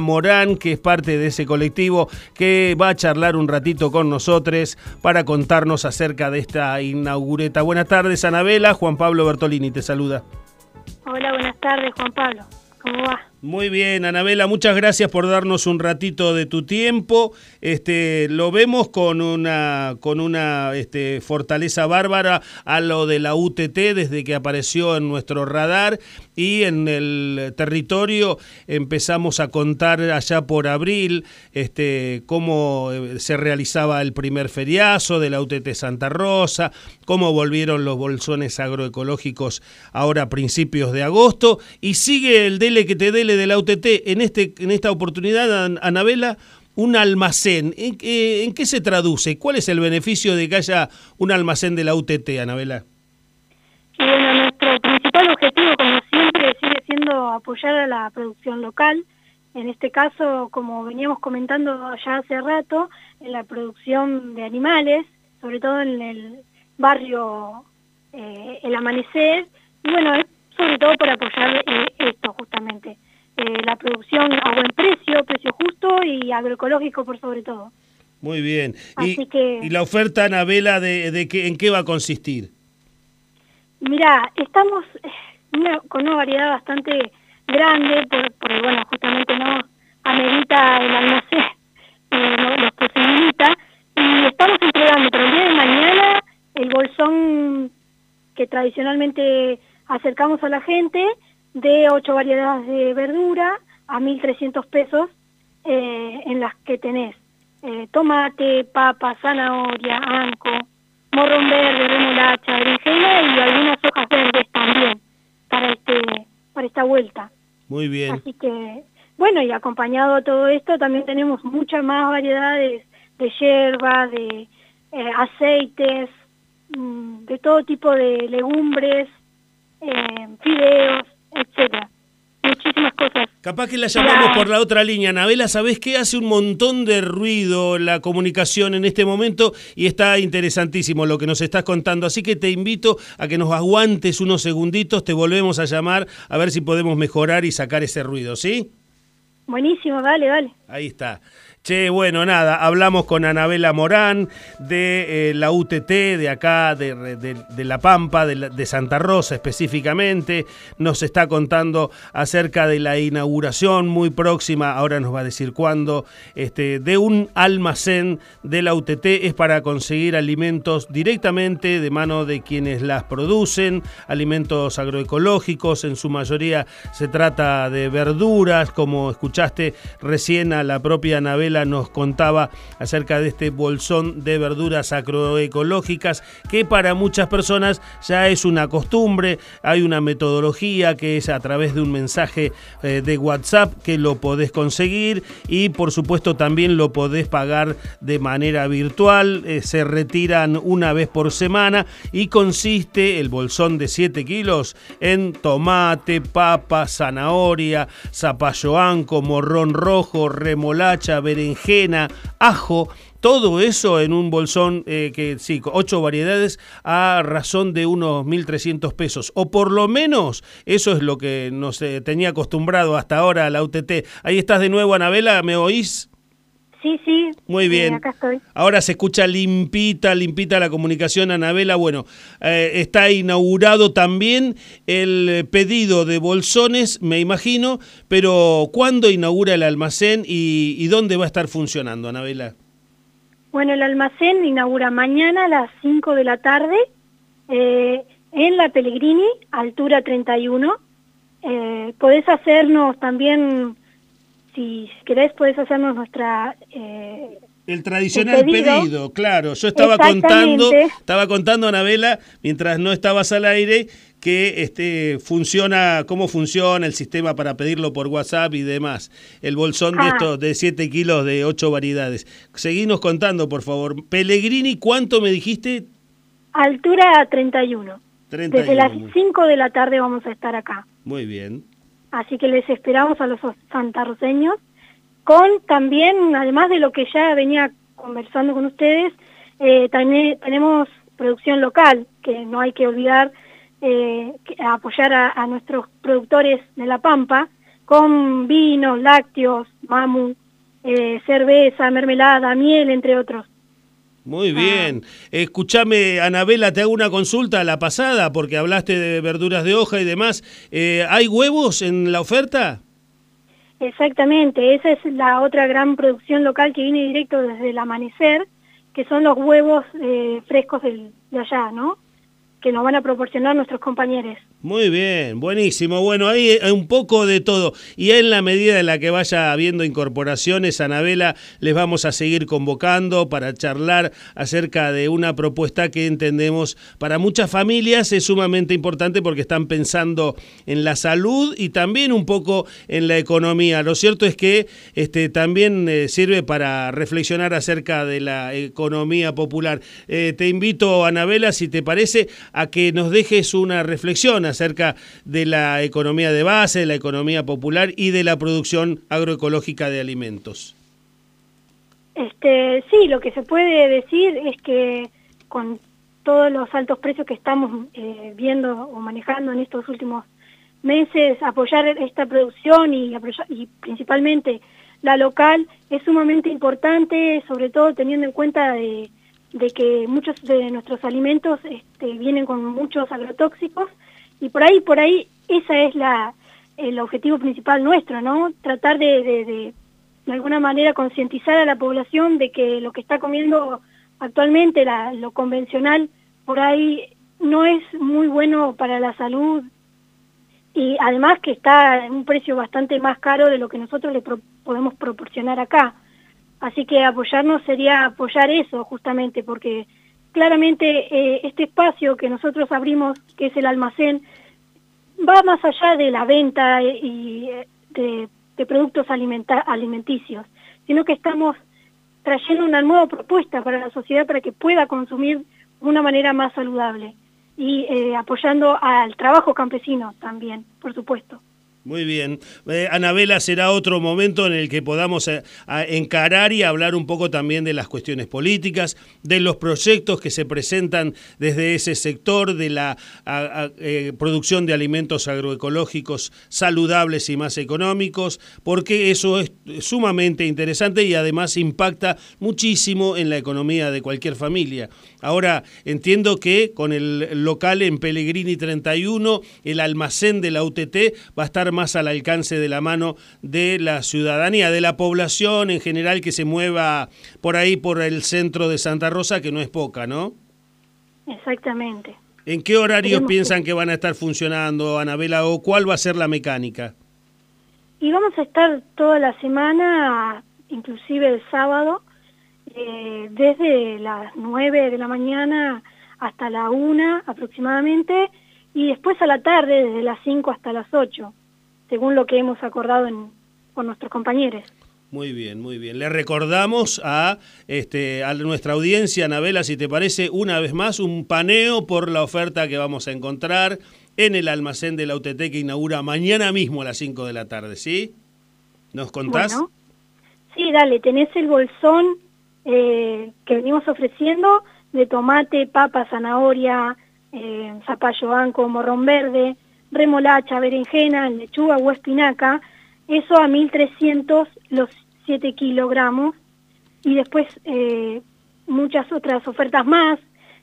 Morán, que es parte de ese colectivo, que va a charlar un ratito con nosotros para contarnos acerca de esta inaugureta. Buenas tardes, Anabela. Juan Pablo Bertolini te saluda. Hola, buenas tardes, Juan Pablo. ¿Cómo va? Muy bien, Anabela, muchas gracias por darnos un ratito de tu tiempo. Este, lo vemos con una, con una este, fortaleza bárbara a lo de la UTT desde que apareció en nuestro radar y en el territorio empezamos a contar allá por abril este, cómo eh, se realizaba el primer feriazo de la UTT Santa Rosa, cómo volvieron los bolsones agroecológicos ahora a principios de agosto y sigue el dele que te de la UTT, en, este, en esta oportunidad, Anabela, un almacén. ¿En, ¿En, qué se traduce? ¿Cuál es el beneficio de que haya un almacén de la UTT, Anabela? bueno, nuestro principal objetivo, como siempre, sigue siendo apoyar a la producción local. En este caso, como veníamos comentando ya hace rato, en la producción de animales, sobre todo en el barrio eh, El Amanecer, y bueno, sobre todo para apoyar eh, esto justamente. Eh, la producción a buen precio, precio justo y agroecológico por sobre todo. Muy bien. y, la oferta, Anabela, de, de qué, en qué va a consistir? Mira, estamos eh, con una variedad bastante grande, porque bueno, justamente no amerita el almacén, eh, no, los posibilita, y estamos entregando para el día de mañana el bolsón que tradicionalmente acercamos a la gente, de ocho variedades de verdura a 1.300 pesos eh, en las que tenés eh, tomate, papa, zanahoria, anco, morrón verde, remolacha, berenjena y algunas hojas verdes también para este para esta vuelta. Muy bien. Así que, bueno, y acompañado a todo esto también tenemos muchas más variedades de hierba, de eh, aceites, mm, de todo tipo de legumbres, fideos, etcétera. Muchísimas cosas. Capaz que la llamamos por la otra línea. Anabela, ¿sabés qué? Hace un montón de ruido la comunicación en este momento y está interesantísimo lo que nos estás contando. Así que te invito a que nos aguantes unos segunditos, te volvemos a llamar a ver si podemos mejorar y sacar ese ruido, ¿sí? Buenísimo, dale, dale. Ahí está. Che, bueno, nada, hablamos con Anabela Morán de eh, la UTT, de acá, de, La Pampa, de, Santa Rosa específicamente. Nos está contando acerca de la inauguración muy próxima, ahora nos va a decir cuándo, este, de un almacén de la UTT. Es para conseguir alimentos directamente de mano de quienes las producen, alimentos agroecológicos, en su mayoría se trata de verduras, como escuchaste recién a la propia Anabela nos contaba acerca de este bolsón de verduras agroecológicas que para muchas personas ya es una costumbre, hay una metodología que es a través de un mensaje eh, de WhatsApp que lo podés conseguir y por supuesto también lo podés pagar de manera virtual, eh, se retiran una vez por semana y consiste el bolsón de 7 kilos en tomate, papa, zanahoria, zapallo anco, morrón rojo, remolacha, berenjena, berenjena, ajo, todo eso en un bolsón eh, que sí, ocho variedades a razón de unos 1.300 pesos. O por lo menos eso es lo que nos eh, tenía acostumbrado hasta ahora la UTT. Ahí estás de nuevo, Anabela, ¿me oís? Sí, sí. Muy bien. acá estoy. Ahora se escucha limpita, limpita la comunicación, Anabela. Bueno, eh, está inaugurado también el pedido de bolsones, me imagino, pero ¿cuándo inaugura el almacén y, dónde va a estar funcionando, Anabela? Bueno, el almacén inaugura mañana a las 5 de la tarde eh, en la Pellegrini, altura 31. Eh, podés hacernos también si querés puedes hacernos nuestra... Eh, el tradicional pedido. claro. Yo estaba contando, estaba contando, Anabela, mientras no estabas al aire, que este funciona, cómo funciona el sistema para pedirlo por WhatsApp y demás. El bolsón de ah. estos de 7 kilos de 8 variedades. Seguinos contando, por favor. Pellegrini, ¿cuánto me dijiste? Altura 31. 31. Desde las 5 de la tarde vamos a estar acá. Muy bien. Así que les esperamos a los santarroceños con también, además de lo que ya venía conversando con ustedes, eh, también tenemos producción local, que no hay que olvidar eh, apoyar a, nuestros productores de La Pampa, con vinos, lácteos, mamu, eh, cerveza, mermelada, miel, entre otros. Muy bien. Escúchame, Anabela, te hago una consulta a la pasada, porque hablaste de verduras de hoja y demás. Eh, ¿Hay huevos en la oferta? Exactamente, esa es la otra gran producción local que viene directo desde el amanecer, que son los huevos eh, frescos de allá, ¿no? Que nos van a proporcionar nuestros compañeros. Muy bien, buenísimo. Bueno, ahí hay un poco de todo. Y en la medida en la que vaya habiendo incorporaciones, Anabela, les vamos a seguir convocando para charlar acerca de una propuesta que entendemos para muchas familias es sumamente importante porque están pensando en la salud y también un poco en la economía. Lo cierto es que este, también eh, sirve para reflexionar acerca de la economía popular. Eh, te invito, Anabela, si te parece, a que nos dejes una reflexión acerca de la economía de base, de la economía popular y de la producción agroecológica de alimentos. Este, sí, lo que se puede decir es que con todos los altos precios que estamos eh, viendo o manejando en estos últimos meses, apoyar esta producción y, principalmente la local es sumamente importante, sobre todo teniendo en cuenta de, de que muchos de nuestros alimentos este, vienen con muchos agrotóxicos y por ahí, por ahí, esa es la, el objetivo principal nuestro, ¿no? Tratar de, de, de, alguna manera concientizar a la población de que lo que está comiendo actualmente, la, lo convencional, por ahí no es muy bueno para la salud y además que está en un precio bastante más caro de lo que nosotros le podemos proporcionar acá. Así que apoyarnos sería apoyar eso justamente porque claramente eh, este espacio que nosotros abrimos, que es el almacén, va más allá de la venta y eh, de, productos alimenticios, sino que estamos trayendo una nueva propuesta para la sociedad para que pueda consumir de una manera más saludable y eh, apoyando al trabajo campesino también, por supuesto. Muy bien. Eh, Anabela, será otro momento en el que podamos eh, encarar y hablar un poco también de las cuestiones políticas, de los proyectos que se presentan desde ese sector, de la eh, producción de alimentos agroecológicos saludables y más económicos, porque eso es sumamente interesante y además impacta muchísimo en la economía de cualquier familia. Ahora, entiendo que con el local en Pellegrini 31, el almacén de la UTT va a estar más al alcance de la mano de la ciudadanía, de la población en general que se mueva por ahí, por el centro de Santa Rosa, que no es poca, ¿no? Exactamente. ¿En qué horarios piensan que... van a estar funcionando, Anabela, o cuál va a ser la mecánica? Y vamos a estar toda la semana, inclusive el sábado, eh, desde las 9 de la mañana hasta la 1 aproximadamente, y después a la tarde, desde las 5 hasta las 8 según lo que hemos acordado con nuestros compañeros. Muy bien, muy bien. Le recordamos a, este, a nuestra audiencia, Anabela, si te parece, una vez más, un paneo por la oferta que vamos a encontrar en el almacén de la UTT que inaugura mañana mismo a las 5 de la tarde, ¿sí? ¿Nos contás? sí, dale, tenés el bolsón eh, que venimos ofreciendo de tomate, papa, zanahoria, eh, zapallo anco, morrón verde, remolacha, berenjena, lechuga o espinaca, eso a 1.300 los 7 kilogramos y después eh, muchas otras ofertas más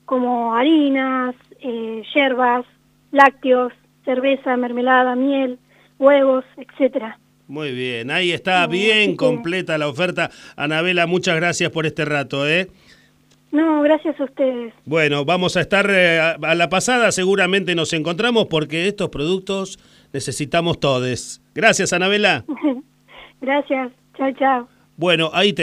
como harinas, eh, yerbas, lácteos, cerveza, mermelada, miel, huevos, etcétera. Muy bien, ahí está bien completa la oferta. Anabela, muchas gracias por este rato, ¿eh? No, gracias a ustedes. Bueno, vamos a estar eh, a la pasada, seguramente nos encontramos porque estos productos necesitamos todos. Gracias, Anabela. gracias, chao, chao. Bueno, ahí tenemos.